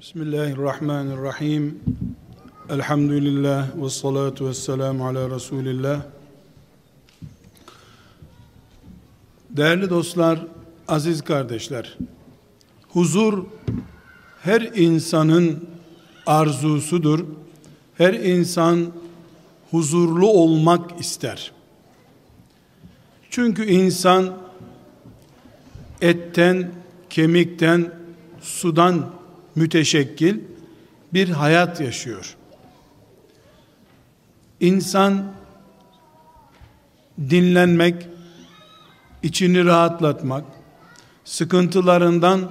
Bismillahirrahmanirrahim. Elhamdülillah ve salatu ve selamu ala Resulillah. Değerli dostlar, aziz kardeşler, huzur her insanın arzusudur. Her insan huzurlu olmak ister. Çünkü insan etten, kemikten, sudan müteşekkil bir hayat yaşıyor. İnsan dinlenmek, içini rahatlatmak, sıkıntılarından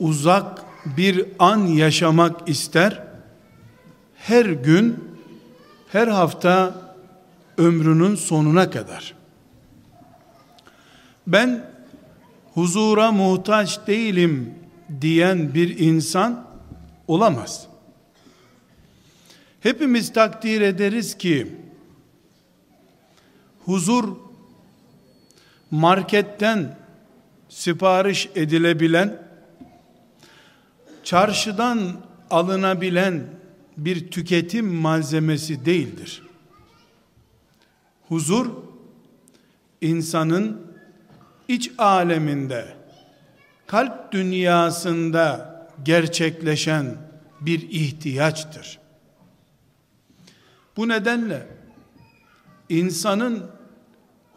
uzak bir an yaşamak ister. Her gün, her hafta ömrünün sonuna kadar. Ben huzura muhtaç değilim diyen bir insan olamaz. Hepimiz takdir ederiz ki huzur marketten sipariş edilebilen çarşıdan alınabilen bir tüketim malzemesi değildir. Huzur insanın iç aleminde kalp dünyasında gerçekleşen bir ihtiyaçtır. Bu nedenle insanın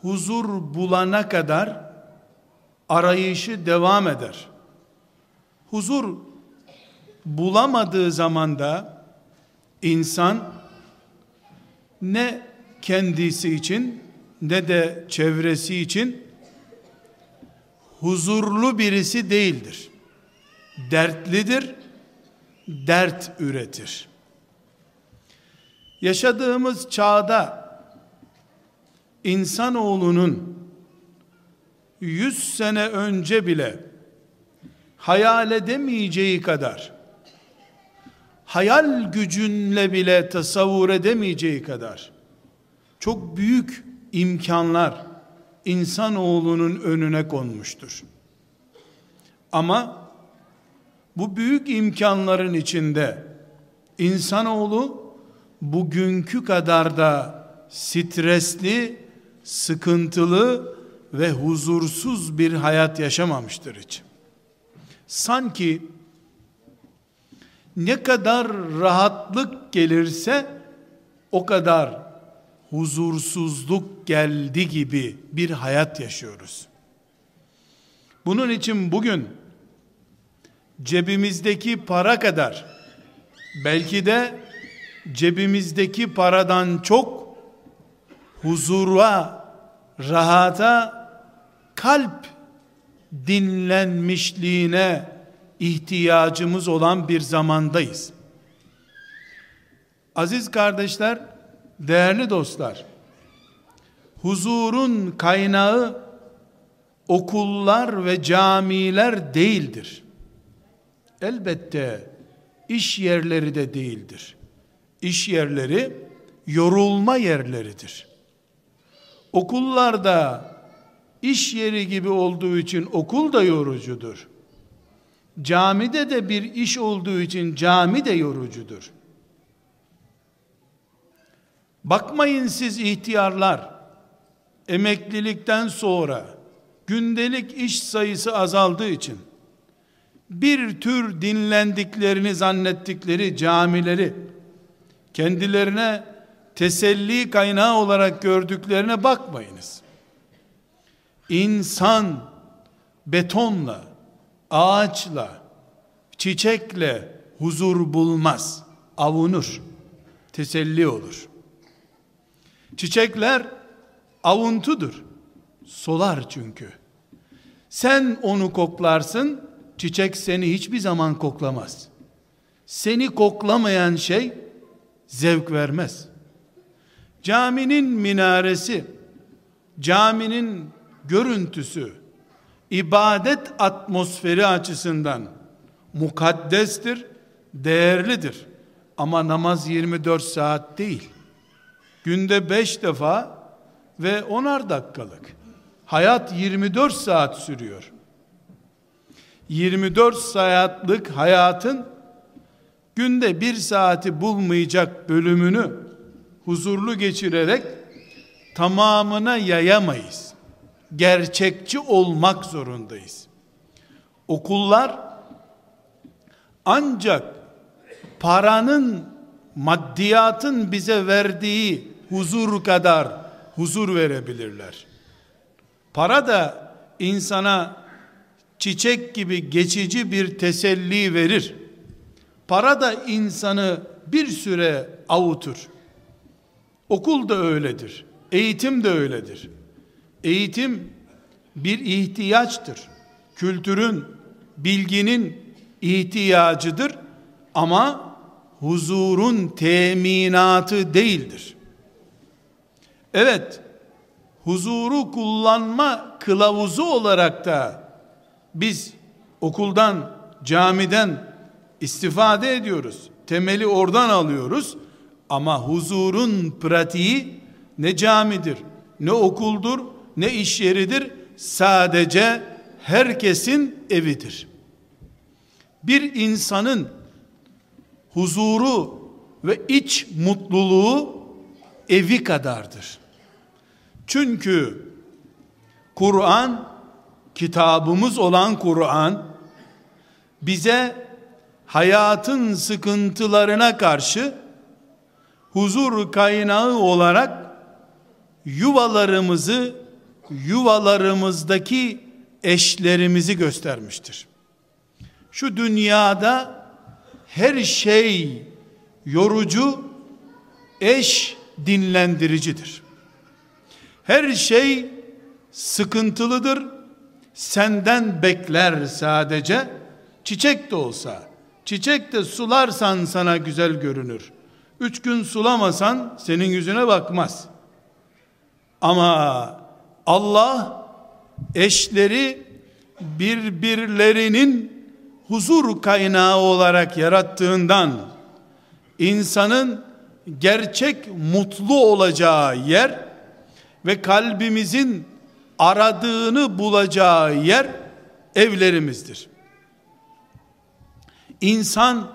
huzur bulana kadar arayışı devam eder. Huzur bulamadığı zaman da insan ne kendisi için ne de çevresi için huzurlu birisi değildir. Dertlidir, dert üretir. Yaşadığımız çağda insanoğlunun 100 sene önce bile hayal edemeyeceği kadar hayal gücünle bile tasavvur edemeyeceği kadar çok büyük imkanlar insanoğlunun önüne konmuştur. Ama bu büyük imkanların içinde insanoğlu bugünkü kadar da stresli, sıkıntılı ve huzursuz bir hayat yaşamamıştır hiç. Sanki ne kadar rahatlık gelirse o kadar huzursuzluk geldi gibi bir hayat yaşıyoruz. Bunun için bugün cebimizdeki para kadar belki de cebimizdeki paradan çok huzura, rahata, kalp dinlenmişliğine ihtiyacımız olan bir zamandayız. Aziz kardeşler, değerli dostlar, huzurun kaynağı okullar ve camiler değildir. Elbette iş yerleri de değildir. İş yerleri yorulma yerleridir. Okullarda iş yeri gibi olduğu için okul da yorucudur. Camide de bir iş olduğu için cami de yorucudur. Bakmayın siz ihtiyarlar, emeklilikten sonra gündelik iş sayısı azaldığı için bir tür dinlendiklerini zannettikleri camileri kendilerine teselli kaynağı olarak gördüklerine bakmayınız. İnsan betonla, ağaçla, çiçekle huzur bulmaz, avunur, teselli olur. Çiçekler avuntudur. Solar çünkü. Sen onu koklarsın, çiçek seni hiçbir zaman koklamaz. Seni koklamayan şey zevk vermez. Caminin minaresi, caminin görüntüsü, ibadet atmosferi açısından mukaddestir, değerlidir. Ama namaz 24 saat değil. Günde 5 defa ve onar dakikalık. Hayat 24 saat sürüyor. 24 saatlik hayatın günde bir saati bulmayacak bölümünü huzurlu geçirerek tamamına yayamayız. Gerçekçi olmak zorundayız. Okullar ancak paranın maddiyatın bize verdiği huzur kadar huzur verebilirler. Para da insana çiçek gibi geçici bir teselli verir. Para da insanı bir süre avutur. Okul da öyledir. Eğitim de öyledir. Eğitim bir ihtiyaçtır. Kültürün, bilginin ihtiyacıdır ama huzurun teminatı değildir. Evet, huzuru kullanma kılavuzu olarak da biz okuldan, camiden istifade ediyoruz. Temeli oradan alıyoruz. Ama huzurun pratiği ne camidir, ne okuldur, ne iş yeridir. Sadece herkesin evidir. Bir insanın huzuru ve iç mutluluğu evi kadardır. Çünkü Kur'an kitabımız olan Kur'an bize hayatın sıkıntılarına karşı huzur kaynağı olarak yuvalarımızı yuvalarımızdaki eşlerimizi göstermiştir. Şu dünyada her şey yorucu, eş dinlendiricidir. Her şey sıkıntılıdır. Senden bekler sadece. Çiçek de olsa, çiçek de sularsan sana güzel görünür. Üç gün sulamasan senin yüzüne bakmaz. Ama Allah eşleri birbirlerinin huzur kaynağı olarak yarattığından insanın gerçek mutlu olacağı yer ve kalbimizin aradığını bulacağı yer evlerimizdir. İnsan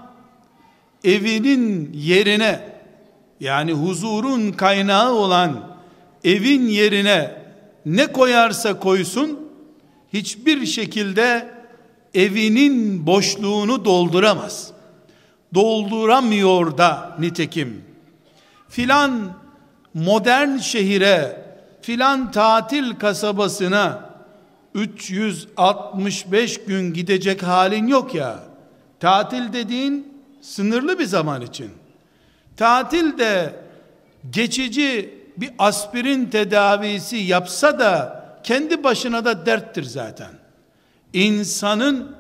evinin yerine yani huzurun kaynağı olan evin yerine ne koyarsa koysun hiçbir şekilde evinin boşluğunu dolduramaz. Dolduramıyor da nitekim. Filan modern şehire, filan tatil kasabasına 365 gün gidecek halin yok ya. Tatil dediğin sınırlı bir zaman için. Tatil de geçici bir aspirin tedavisi yapsa da kendi başına da derttir zaten. İnsanın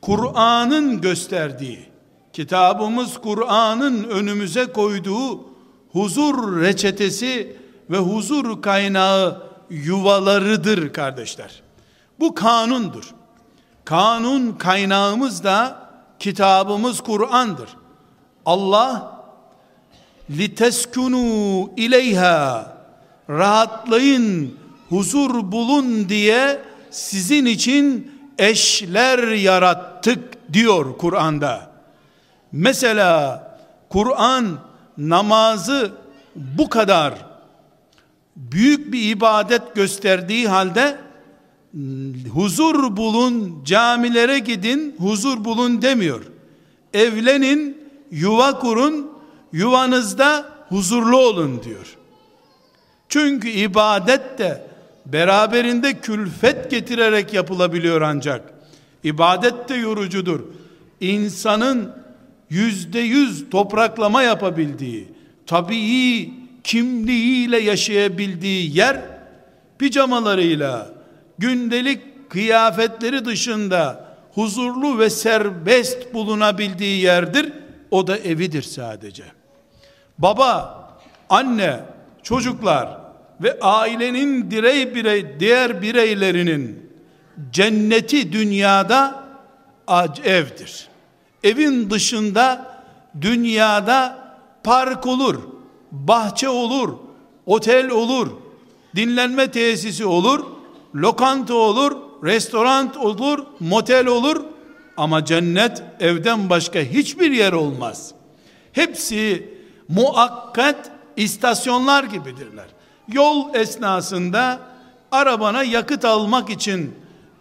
Kur'an'ın gösterdiği, kitabımız Kur'an'ın önümüze koyduğu huzur reçetesi ve huzur kaynağı yuvalarıdır kardeşler. Bu kanundur. Kanun kaynağımız da kitabımız Kur'an'dır. Allah liteskunu ileyha rahatlayın, huzur bulun diye sizin için eşler yarattık diyor Kur'an'da. Mesela Kur'an namazı bu kadar büyük bir ibadet gösterdiği halde huzur bulun, camilere gidin, huzur bulun demiyor. Evlenin, yuva kurun, yuvanızda huzurlu olun diyor. Çünkü ibadet de beraberinde külfet getirerek yapılabiliyor ancak. İbadet de yorucudur. İnsanın yüzde yüz topraklama yapabildiği, tabii kimliğiyle yaşayabildiği yer, pijamalarıyla, gündelik kıyafetleri dışında huzurlu ve serbest bulunabildiği yerdir. O da evidir sadece. Baba, anne, çocuklar ve ailenin direy birey, diğer bireylerinin cenneti dünyada evdir. Evin dışında dünyada park olur, bahçe olur, otel olur, dinlenme tesisi olur, lokanta olur, restoran olur, motel olur Ama cennet evden başka hiçbir yer olmaz. Hepsi muakkat istasyonlar gibidirler. Yol esnasında arabana yakıt almak için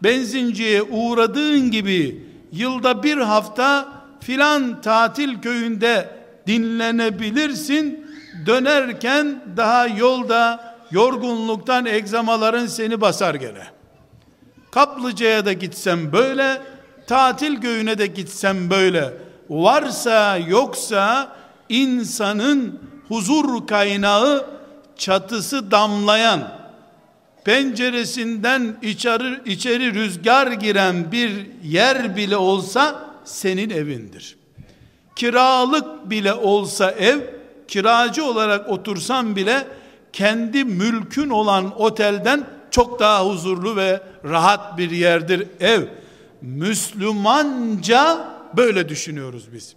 benzinciye uğradığın gibi yılda bir hafta filan tatil köyünde dinlenebilirsin. Dönerken daha yolda yorgunluktan egzamaların seni basar gene. Kaplıca'ya da gitsem böyle, tatil köyüne de gitsem böyle. Varsa yoksa insanın huzur kaynağı çatısı damlayan penceresinden içeri, içeri rüzgar giren bir yer bile olsa senin evindir. Kiralık bile olsa ev, kiracı olarak otursan bile kendi mülkün olan otelden çok daha huzurlu ve rahat bir yerdir ev. Müslümanca böyle düşünüyoruz biz.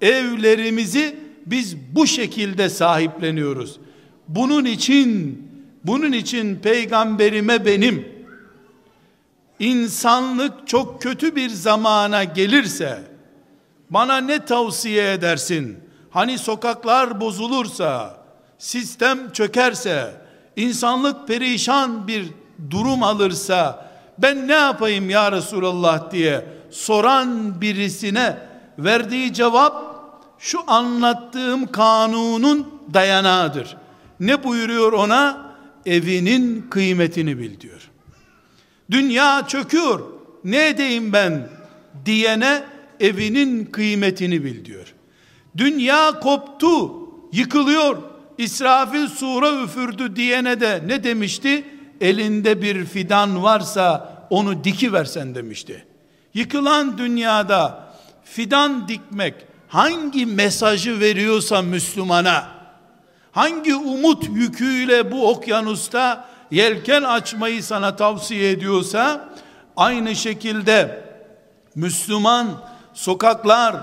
Evlerimizi biz bu şekilde sahipleniyoruz. Bunun için bunun için peygamberime benim insanlık çok kötü bir zamana gelirse bana ne tavsiye edersin? Hani sokaklar bozulursa, sistem çökerse, insanlık perişan bir durum alırsa ben ne yapayım ya Resulallah diye soran birisine verdiği cevap şu anlattığım kanunun dayanağıdır. Ne buyuruyor ona? Evinin kıymetini bil diyor. Dünya çöküyor. Ne edeyim ben diyene evinin kıymetini bil diyor. Dünya koptu, yıkılıyor. İsrafil sura üfürdü diyene de ne demişti? Elinde bir fidan varsa onu diki versen demişti. Yıkılan dünyada fidan dikmek hangi mesajı veriyorsa Müslümana, hangi umut yüküyle bu okyanusta yelken açmayı sana tavsiye ediyorsa, aynı şekilde Müslüman sokaklar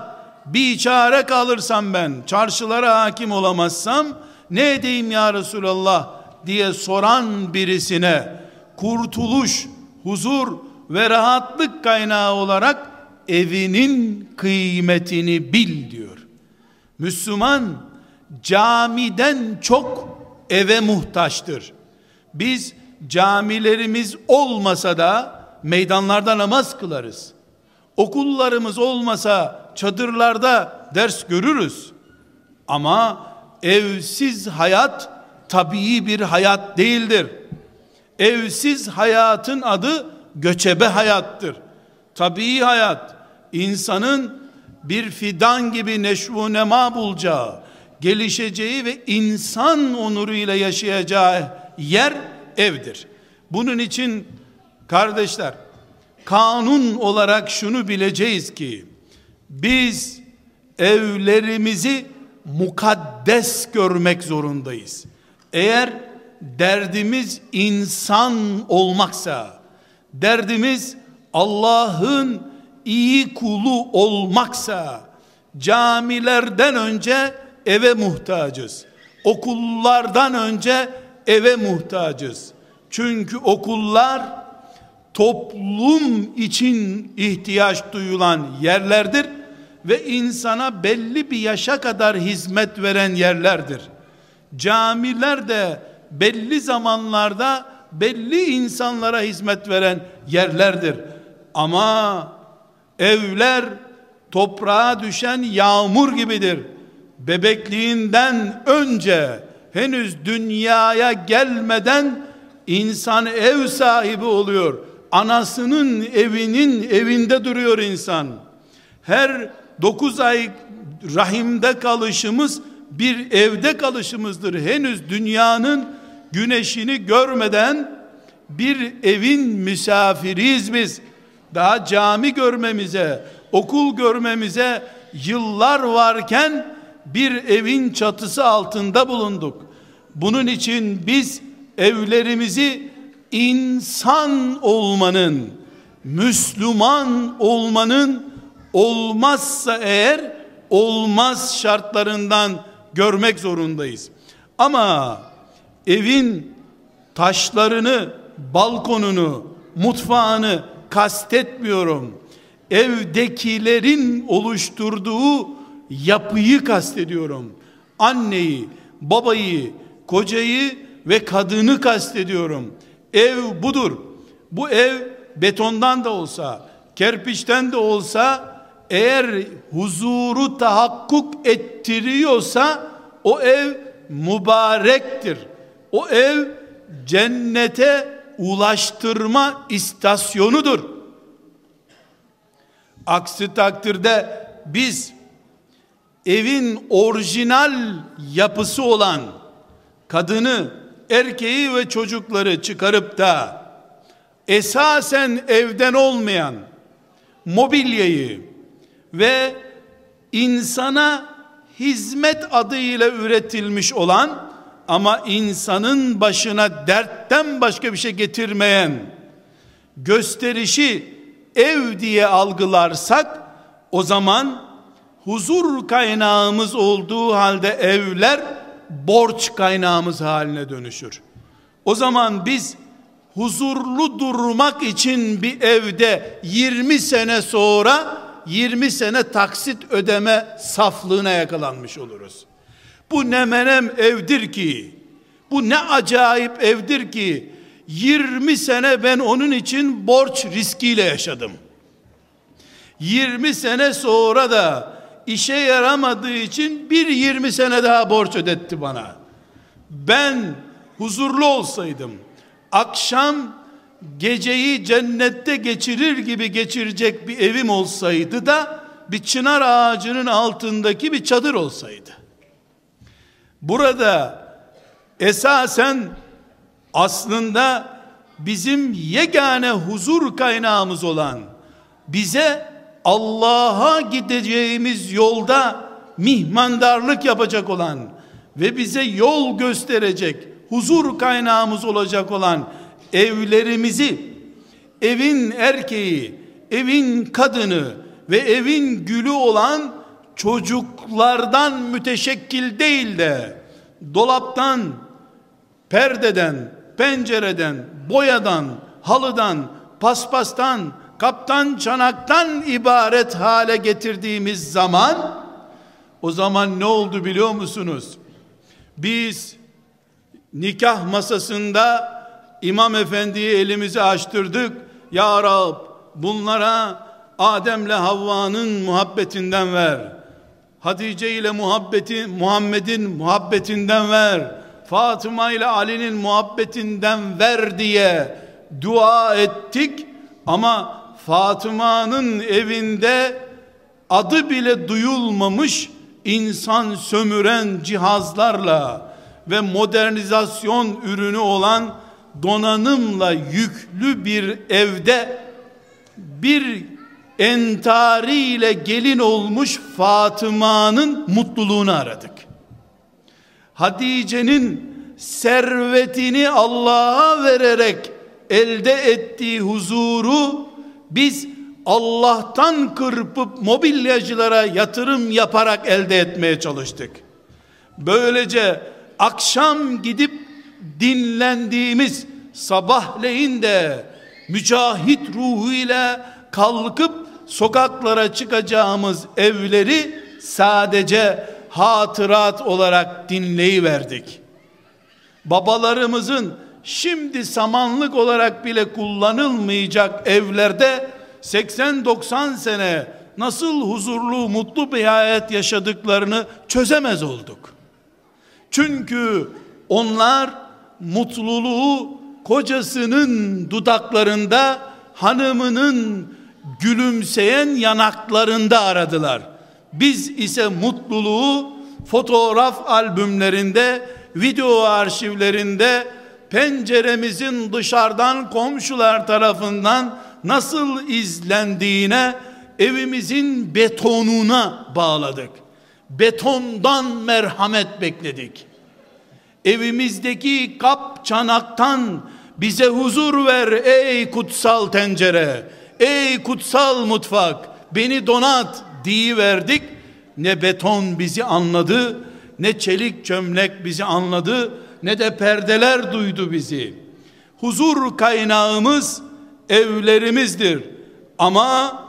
bir çare kalırsam ben, çarşılara hakim olamazsam, ne edeyim ya Resulallah diye soran birisine, kurtuluş, huzur ve rahatlık kaynağı olarak evinin kıymetini bil diyor. Müslüman camiden çok eve muhtaçtır. Biz camilerimiz olmasa da meydanlarda namaz kılarız. Okullarımız olmasa çadırlarda ders görürüz. Ama evsiz hayat tabii bir hayat değildir. Evsiz hayatın adı göçebe hayattır. Tabii hayat insanın bir fidan gibi neşvu nema bulacağı, gelişeceği ve insan onuruyla yaşayacağı yer evdir. Bunun için kardeşler kanun olarak şunu bileceğiz ki biz evlerimizi mukaddes görmek zorundayız. Eğer derdimiz insan olmaksa, derdimiz Allah'ın iyi kulu olmaksa, camilerden önce eve muhtacız. Okullardan önce eve muhtacız. Çünkü okullar toplum için ihtiyaç duyulan yerlerdir ve insana belli bir yaşa kadar hizmet veren yerlerdir. Camiler de belli zamanlarda belli insanlara hizmet veren yerlerdir. Ama evler toprağa düşen yağmur gibidir. Bebekliğinden önce henüz dünyaya gelmeden insan ev sahibi oluyor. Anasının evinin evinde duruyor insan. Her dokuz ay rahimde kalışımız bir evde kalışımızdır. Henüz dünyanın güneşini görmeden bir evin misafiriyiz biz. Daha cami görmemize, okul görmemize yıllar varken bir evin çatısı altında bulunduk. Bunun için biz evlerimizi insan olmanın, Müslüman olmanın olmazsa eğer olmaz şartlarından görmek zorundayız. Ama evin taşlarını, balkonunu, mutfağını kastetmiyorum. evdekilerin oluşturduğu yapıyı kastediyorum. Anneyi, babayı, kocayı ve kadını kastediyorum. Ev budur. Bu ev betondan da olsa, kerpiçten de olsa eğer huzuru tahakkuk ettiriyorsa o ev mübarektir. O ev cennete ulaştırma istasyonudur. Aksi takdirde biz evin orijinal yapısı olan kadını, erkeği ve çocukları çıkarıp da esasen evden olmayan mobilyayı ve insana hizmet adıyla üretilmiş olan ama insanın başına dertten başka bir şey getirmeyen gösterişi ev diye algılarsak o zaman huzur kaynağımız olduğu halde evler borç kaynağımız haline dönüşür. O zaman biz huzurlu durmak için bir evde 20 sene sonra 20 sene taksit ödeme saflığına yakalanmış oluruz. Bu ne menem evdir ki, bu ne acayip evdir ki, 20 sene ben onun için borç riskiyle yaşadım. 20 sene sonra da işe yaramadığı için bir 20 sene daha borç ödetti bana. Ben huzurlu olsaydım, akşam geceyi cennette geçirir gibi geçirecek bir evim olsaydı da bir çınar ağacının altındaki bir çadır olsaydı. Burada esasen aslında bizim yegane huzur kaynağımız olan bize Allah'a gideceğimiz yolda mihmandarlık yapacak olan ve bize yol gösterecek huzur kaynağımız olacak olan evlerimizi evin erkeği, evin kadını ve evin gülü olan çocuklardan müteşekkil değil de dolaptan, perdeden, pencereden, boyadan, halıdan, paspastan, kaptan, çanaktan ibaret hale getirdiğimiz zaman o zaman ne oldu biliyor musunuz? Biz nikah masasında İmam Efendi'yi elimizi açtırdık. Ya Rab bunlara Adem'le Havva'nın muhabbetinden ver. Hatice ile muhabbeti Muhammed'in muhabbetinden ver. Fatıma ile Ali'nin muhabbetinden ver diye dua ettik ama Fatıma'nın evinde adı bile duyulmamış insan sömüren cihazlarla ve modernizasyon ürünü olan donanımla yüklü bir evde bir entariyle gelin olmuş Fatıma'nın mutluluğunu aradık. Hatice'nin servetini Allah'a vererek elde ettiği huzuru biz Allah'tan kırpıp mobilyacılara yatırım yaparak elde etmeye çalıştık. Böylece akşam gidip dinlendiğimiz sabahleyin de mücahit ruhuyla kalkıp sokaklara çıkacağımız evleri sadece hatırat olarak dinleyiverdik. Babalarımızın şimdi samanlık olarak bile kullanılmayacak evlerde 80-90 sene nasıl huzurlu, mutlu bir hayat yaşadıklarını çözemez olduk. Çünkü onlar mutluluğu kocasının dudaklarında, hanımının gülümseyen yanaklarında aradılar. Biz ise mutluluğu fotoğraf albümlerinde, video arşivlerinde, penceremizin dışarıdan komşular tarafından nasıl izlendiğine, evimizin betonuna bağladık. Betondan merhamet bekledik. Evimizdeki kap çanaktan bize huzur ver ey kutsal tencere. Ey kutsal mutfak beni donat diye verdik. Ne beton bizi anladı, ne çelik çömlek bizi anladı, ne de perdeler duydu bizi. Huzur kaynağımız evlerimizdir. Ama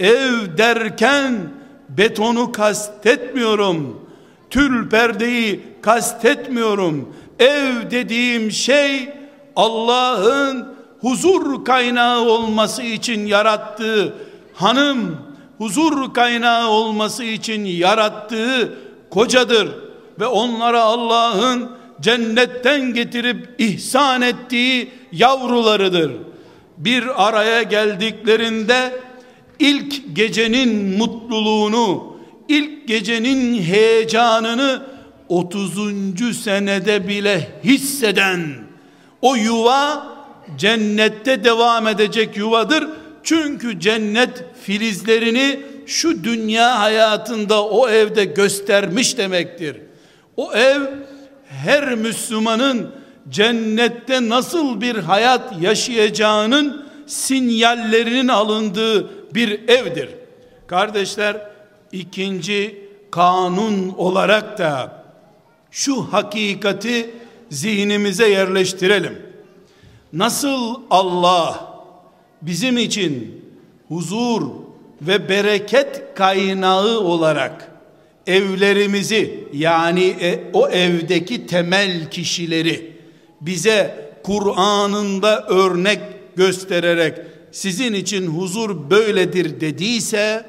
Ev derken betonu kastetmiyorum. Tül perdeyi kastetmiyorum. Ev dediğim şey Allah'ın huzur kaynağı olması için yarattığı hanım, huzur kaynağı olması için yarattığı kocadır ve onlara Allah'ın cennetten getirip ihsan ettiği yavrularıdır. Bir araya geldiklerinde ilk gecenin mutluluğunu, ilk gecenin heyecanını 30. senede bile hisseden o yuva cennette devam edecek yuvadır. Çünkü cennet filizlerini şu dünya hayatında o evde göstermiş demektir. O ev her Müslümanın cennette nasıl bir hayat yaşayacağının sinyallerinin alındığı bir evdir. Kardeşler ikinci kanun olarak da şu hakikati zihnimize yerleştirelim. Nasıl Allah bizim için huzur ve bereket kaynağı olarak evlerimizi yani e, o evdeki temel kişileri bize Kur'an'ında örnek göstererek sizin için huzur böyledir dediyse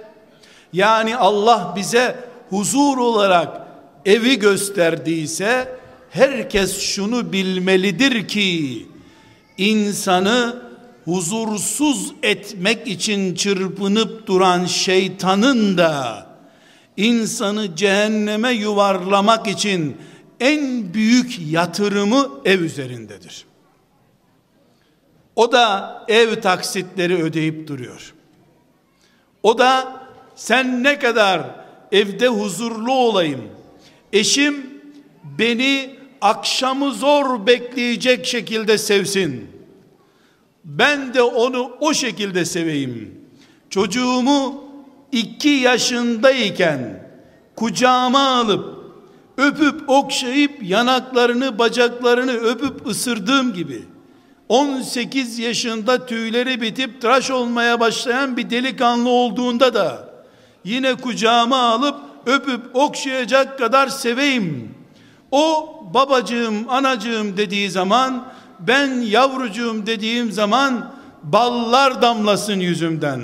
yani Allah bize huzur olarak evi gösterdiyse herkes şunu bilmelidir ki insanı huzursuz etmek için çırpınıp duran şeytanın da insanı cehenneme yuvarlamak için en büyük yatırımı ev üzerindedir. O da ev taksitleri ödeyip duruyor. O da sen ne kadar evde huzurlu olayım, eşim beni akşamı zor bekleyecek şekilde sevsin. Ben de onu o şekilde seveyim. Çocuğumu iki yaşındayken kucağıma alıp öpüp okşayıp yanaklarını bacaklarını öpüp ısırdığım gibi 18 yaşında tüyleri bitip tıraş olmaya başlayan bir delikanlı olduğunda da yine kucağıma alıp öpüp okşayacak kadar seveyim. O babacığım, anacığım dediği zaman ben yavrucuğum dediğim zaman ballar damlasın yüzümden.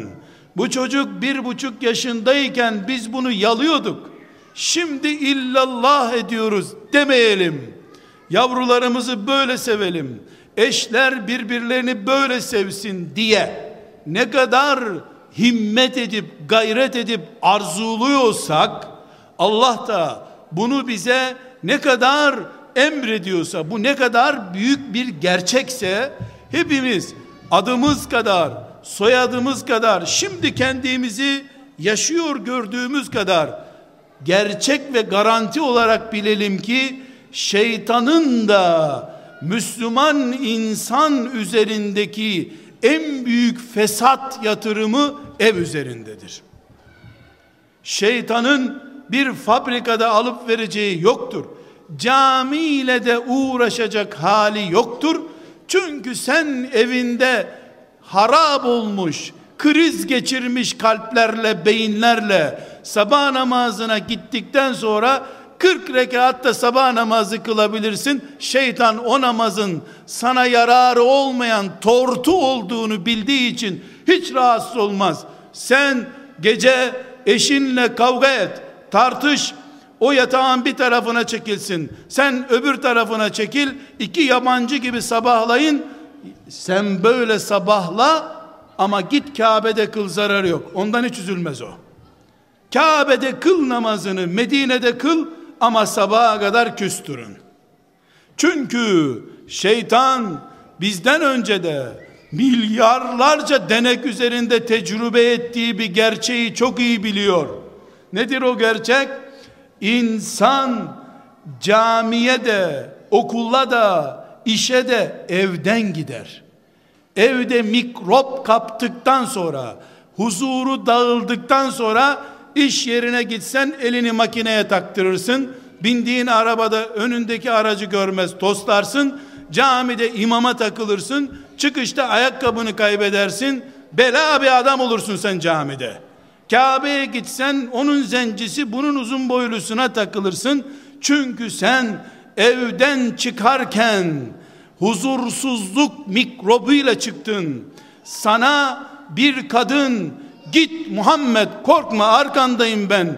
Bu çocuk bir buçuk yaşındayken biz bunu yalıyorduk. Şimdi illallah ediyoruz demeyelim. Yavrularımızı böyle sevelim. Eşler birbirlerini böyle sevsin diye ne kadar himmet edip gayret edip arzuluyorsak Allah da bunu bize ne kadar emrediyorsa bu ne kadar büyük bir gerçekse hepimiz adımız kadar soyadımız kadar şimdi kendimizi yaşıyor gördüğümüz kadar gerçek ve garanti olarak bilelim ki şeytanın da Müslüman insan üzerindeki en büyük fesat yatırımı ev üzerindedir. Şeytanın bir fabrikada alıp vereceği yoktur. Cami ile de uğraşacak hali yoktur. Çünkü sen evinde harap olmuş, kriz geçirmiş kalplerle, beyinlerle sabah namazına gittikten sonra 40 rekatta sabah namazı kılabilirsin. Şeytan o namazın sana yararı olmayan tortu olduğunu bildiği için hiç rahatsız olmaz. Sen gece eşinle kavga et, tartış, o yatağın bir tarafına çekilsin. Sen öbür tarafına çekil. iki yabancı gibi sabahlayın. Sen böyle sabahla ama git Kabe'de kıl zararı yok. Ondan hiç üzülmez o. Kabe'de kıl namazını, Medine'de kıl ama sabaha kadar küstürün. Çünkü şeytan bizden önce de milyarlarca denek üzerinde tecrübe ettiği bir gerçeği çok iyi biliyor. Nedir o gerçek? İnsan camiye de, okula da, işe de evden gider. Evde mikrop kaptıktan sonra, huzuru dağıldıktan sonra İş yerine gitsen elini makineye taktırırsın. Bindiğin arabada önündeki aracı görmez toslarsın. Camide imama takılırsın. Çıkışta ayakkabını kaybedersin. Bela bir adam olursun sen camide. Kabe'ye gitsen onun zencisi bunun uzun boylusuna takılırsın. Çünkü sen evden çıkarken huzursuzluk mikrobuyla çıktın. Sana bir kadın git Muhammed korkma arkandayım ben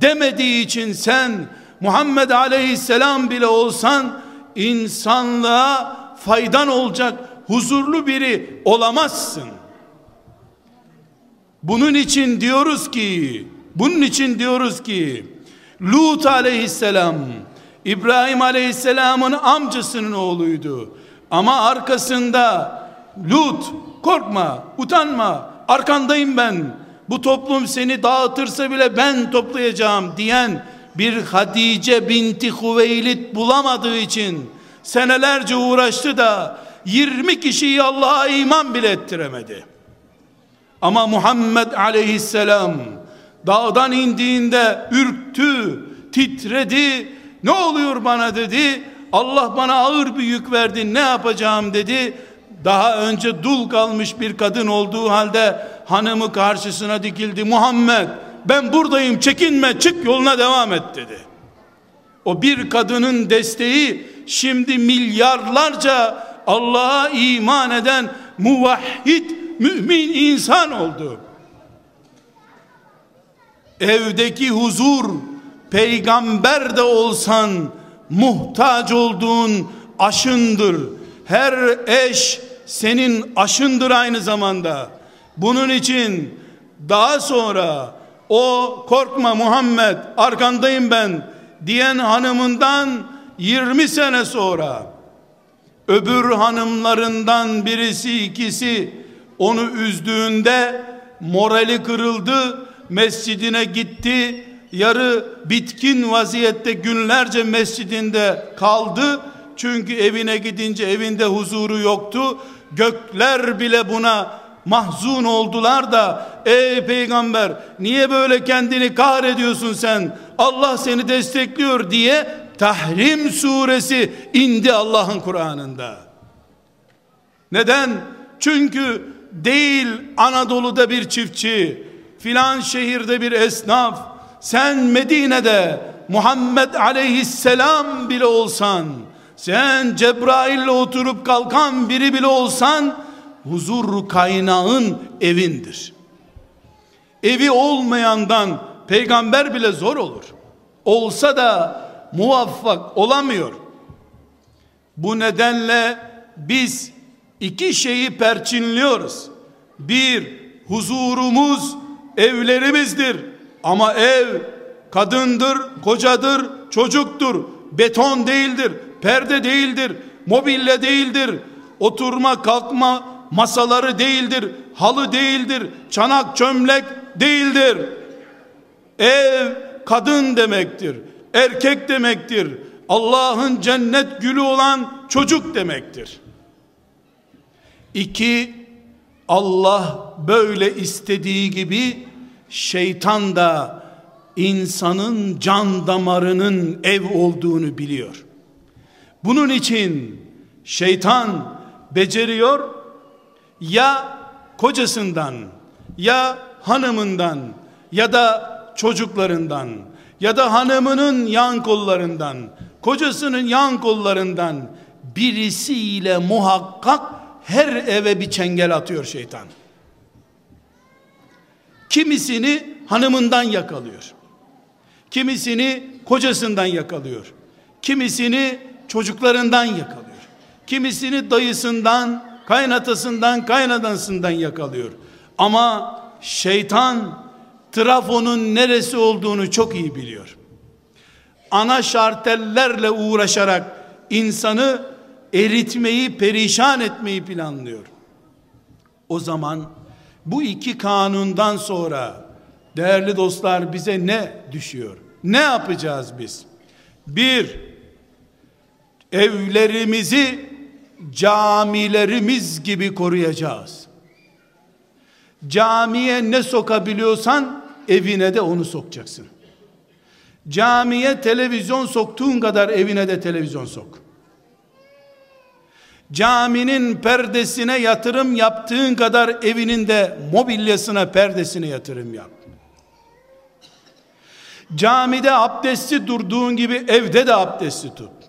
demediği için sen Muhammed aleyhisselam bile olsan insanlığa faydan olacak huzurlu biri olamazsın. Bunun için diyoruz ki bunun için diyoruz ki Lut aleyhisselam İbrahim aleyhisselamın amcasının oğluydu. Ama arkasında Lut korkma utanma arkandayım ben bu toplum seni dağıtırsa bile ben toplayacağım diyen bir Hadice binti Hüveylid bulamadığı için senelerce uğraştı da 20 kişiyi Allah'a iman bile ettiremedi. Ama Muhammed aleyhisselam dağdan indiğinde ürktü, titredi. Ne oluyor bana dedi. Allah bana ağır bir yük verdi. Ne yapacağım dedi. Daha önce dul kalmış bir kadın olduğu halde hanımı karşısına dikildi. Muhammed ben buradayım çekinme çık yoluna devam et dedi. O bir kadının desteği şimdi milyarlarca Allah'a iman eden muvahhid mümin insan oldu. Evdeki huzur peygamber de olsan muhtaç olduğun aşındır. Her eş senin aşındır aynı zamanda. Bunun için daha sonra o korkma Muhammed arkandayım ben diyen hanımından 20 sene sonra öbür hanımlarından birisi ikisi onu üzdüğünde morali kırıldı mescidine gitti yarı bitkin vaziyette günlerce mescidinde kaldı çünkü evine gidince evinde huzuru yoktu gökler bile buna mahzun oldular da ey peygamber niye böyle kendini kahrediyorsun sen? Allah seni destekliyor diye Tahrim suresi indi Allah'ın Kur'an'ında. Neden? Çünkü değil Anadolu'da bir çiftçi filan şehirde bir esnaf sen Medine'de Muhammed aleyhisselam bile olsan sen Cebrail'le oturup kalkan biri bile olsan huzur kaynağın evindir. Evi olmayandan peygamber bile zor olur. Olsa da muvaffak olamıyor. Bu nedenle biz iki şeyi perçinliyoruz. Bir, huzurumuz evlerimizdir. Ama ev kadındır, kocadır, çocuktur. Beton değildir, perde değildir, mobilya değildir. Oturma, kalkma, masaları değildir, halı değildir, çanak çömlek değildir. Ev kadın demektir, erkek demektir. Allah'ın cennet gülü olan çocuk demektir. İki, Allah böyle istediği gibi şeytan da insanın can damarının ev olduğunu biliyor. Bunun için şeytan beceriyor ya kocasından ya hanımından ya da çocuklarından ya da hanımının yan kollarından kocasının yan kollarından birisiyle muhakkak her eve bir çengel atıyor şeytan. Kimisini hanımından yakalıyor. Kimisini kocasından yakalıyor. Kimisini çocuklarından yakalıyor. Kimisini dayısından, kaynatasından, kaynadasından yakalıyor. Ama şeytan trafonun neresi olduğunu çok iyi biliyor. Ana şartellerle uğraşarak insanı eritmeyi, perişan etmeyi planlıyor. O zaman bu iki kanundan sonra değerli dostlar bize ne düşüyor? Ne yapacağız biz? Bir, evlerimizi camilerimiz gibi koruyacağız. Camiye ne sokabiliyorsan evine de onu sokacaksın. Camiye televizyon soktuğun kadar evine de televizyon sok. Caminin perdesine yatırım yaptığın kadar evinin de mobilyasına perdesine yatırım yap. Camide abdesti durduğun gibi evde de abdesti tut.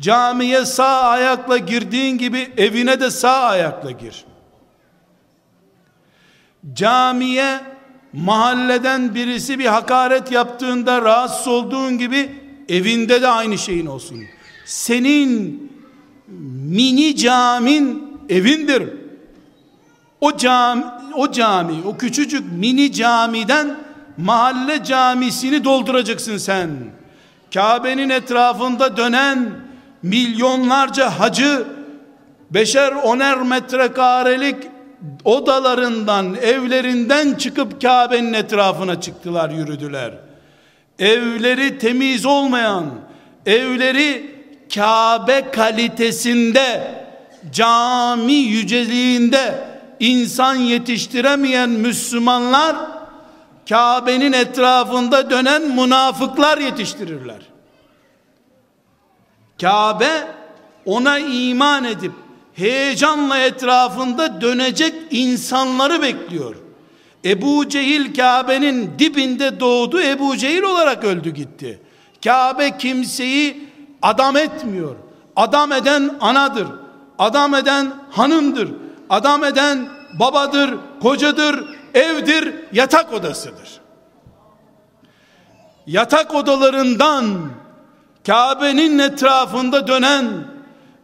Camiye sağ ayakla girdiğin gibi evine de sağ ayakla gir. Camiye mahalleden birisi bir hakaret yaptığında rahatsız olduğun gibi evinde de aynı şeyin olsun. Senin mini camin evindir. O cami, o cami, o küçücük mini camiden mahalle camisini dolduracaksın sen. Kabe'nin etrafında dönen milyonlarca hacı beşer oner metrekarelik odalarından, evlerinden çıkıp Kabe'nin etrafına çıktılar, yürüdüler. Evleri temiz olmayan, evleri Kabe kalitesinde, cami yüceliğinde insan yetiştiremeyen Müslümanlar Kabe'nin etrafında dönen münafıklar yetiştirirler. Kabe ona iman edip heyecanla etrafında dönecek insanları bekliyor. Ebu Cehil Kabe'nin dibinde doğdu. Ebu Cehil olarak öldü gitti. Kabe kimseyi adam etmiyor. Adam eden anadır. Adam eden hanımdır. Adam eden babadır, kocadır, evdir, yatak odasıdır. Yatak odalarından Kabe'nin etrafında dönen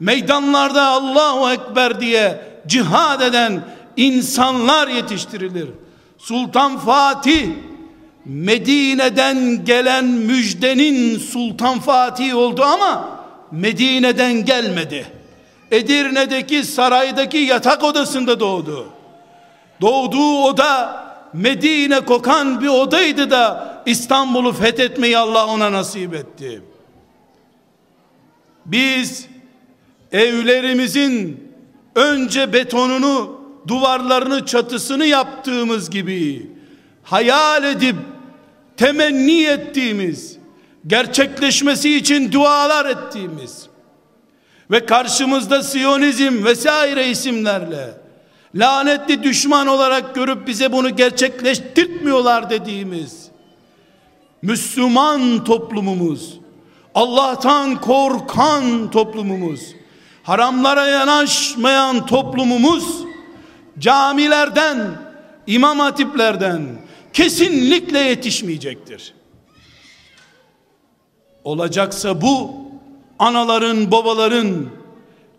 meydanlarda Allahu Ekber diye cihad eden insanlar yetiştirilir. Sultan Fatih Medine'den gelen müjdenin Sultan Fatih oldu ama Medine'den gelmedi. Edirne'deki saraydaki yatak odasında doğdu. Doğduğu oda Medine kokan bir odaydı da İstanbul'u fethetmeyi Allah ona nasip etti. Biz evlerimizin önce betonunu, duvarlarını, çatısını yaptığımız gibi hayal edip temenni ettiğimiz, gerçekleşmesi için dualar ettiğimiz ve karşımızda Siyonizm vesaire isimlerle lanetli düşman olarak görüp bize bunu gerçekleştirtmiyorlar dediğimiz Müslüman toplumumuz, Allah'tan korkan toplumumuz, haramlara yanaşmayan toplumumuz camilerden, imam hatiplerden kesinlikle yetişmeyecektir. Olacaksa bu anaların, babaların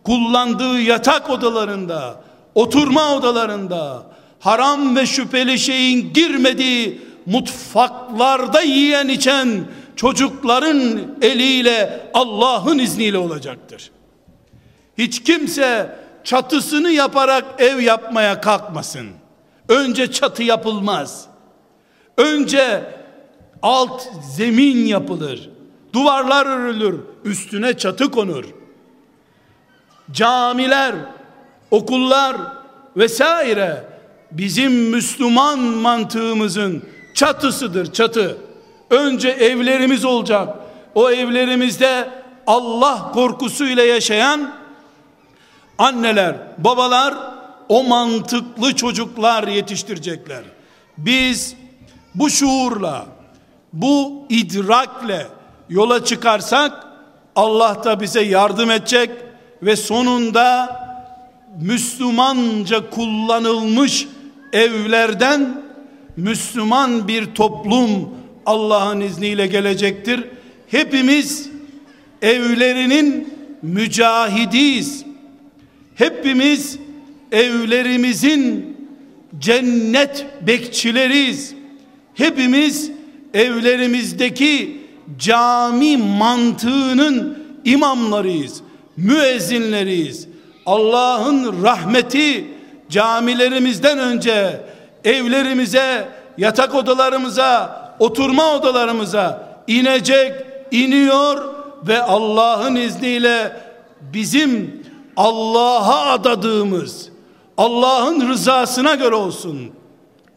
kullandığı yatak odalarında, oturma odalarında haram ve şüpheli şeyin girmediği mutfaklarda yiyen içen çocukların eliyle Allah'ın izniyle olacaktır. Hiç kimse çatısını yaparak ev yapmaya kalkmasın. Önce çatı yapılmaz. Önce alt zemin yapılır. Duvarlar örülür, üstüne çatı konur. Camiler, okullar vesaire bizim Müslüman mantığımızın çatısıdır, çatı. Önce evlerimiz olacak. O evlerimizde Allah korkusuyla yaşayan anneler, babalar o mantıklı çocuklar yetiştirecekler. Biz bu şuurla, bu idrakle yola çıkarsak Allah da bize yardım edecek ve sonunda Müslümanca kullanılmış evlerden Müslüman bir toplum Allah'ın izniyle gelecektir. Hepimiz evlerinin mücahidiyiz. Hepimiz evlerimizin cennet bekçileriyiz. Hepimiz evlerimizdeki cami mantığının imamlarıyız, müezzinleriyiz. Allah'ın rahmeti camilerimizden önce evlerimize, yatak odalarımıza, oturma odalarımıza inecek, iniyor ve Allah'ın izniyle bizim Allah'a adadığımız Allah'ın rızasına göre olsun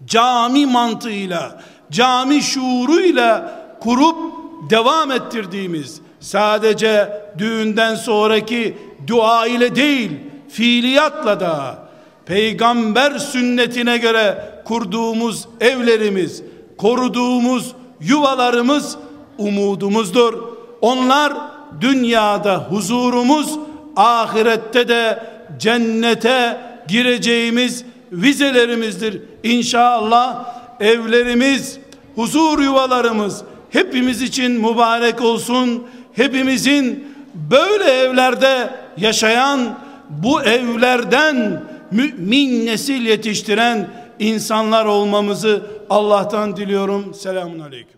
cami mantığıyla cami şuuruyla kurup devam ettirdiğimiz sadece düğünden sonraki dua ile değil fiiliyatla da peygamber sünnetine göre kurduğumuz evlerimiz koruduğumuz yuvalarımız umudumuzdur. Onlar dünyada huzurumuz, ahirette de cennete gireceğimiz vizelerimizdir. İnşallah evlerimiz, huzur yuvalarımız hepimiz için mübarek olsun. Hepimizin böyle evlerde yaşayan bu evlerden mümin nesil yetiştiren insanlar olmamızı Allah'tan diliyorum. Selamun Aleyküm.